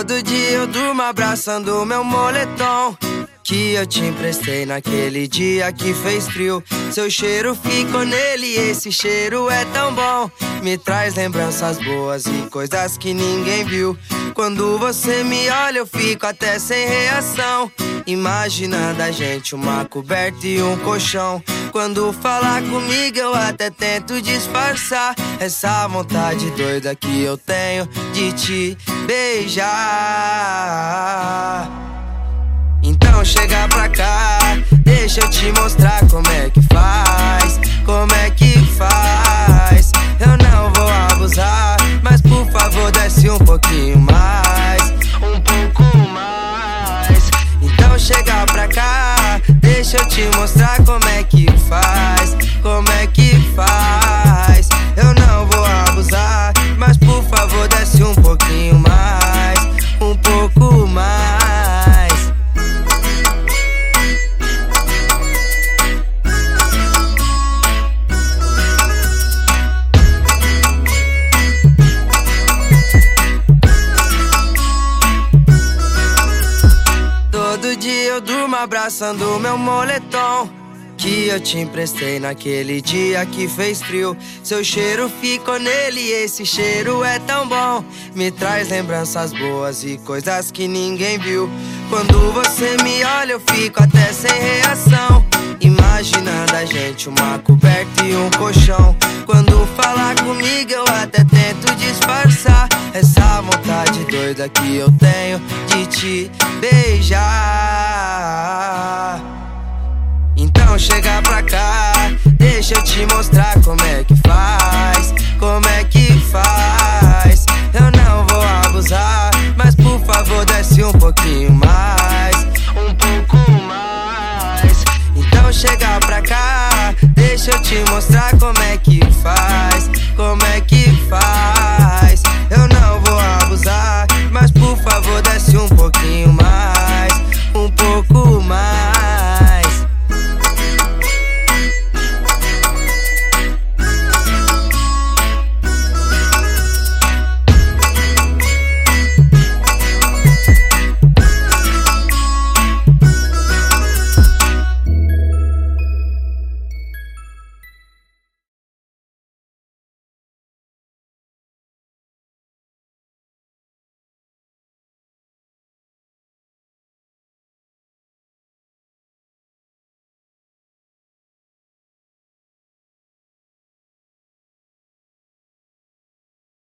Todo dia eu durmo abraçando meu moletom que eu te emprestei naquele dia que fez frio. Seu cheiro ficou nele, esse cheiro é tão bom. Me traz lembranças boas e coisas que ninguém viu. Quando você me olha, eu fico até sem reação. Imaginando a gente uma coberta e um colchão. Quando falar comigo, eu até tento disfarçar essa vontade doida que eu tenho de te beijar. Então chega pra cá, deixa eu te mostrar como é que faz, como é que mostrar como é que faz, como é que faz. Eu durmo abraçando meu moletom que eu te emprestei naquele dia que fez frio. Seu cheiro ficou nele, esse cheiro é tão bom. Me traz lembranças boas e coisas que ninguém viu. Quando você me olha, eu fico até sem reação. Uma coberta e um colchão. Quando falar comigo, eu até tento disfarçar essa vontade doida que eu tenho de te beijar. Então chega pra cá, deixa eu te mostrar como é que faz, como é que faz. she wants